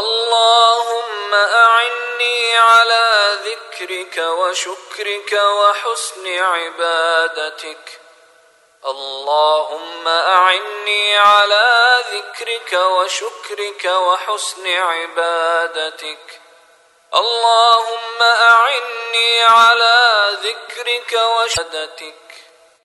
اللهم أعني على ذكرك وشكرك وحسن عبادتك. اللهم أعني على ذكرك وشكرك وحسن عبادتك. اللهم أعني على ذكرك وشهادتك.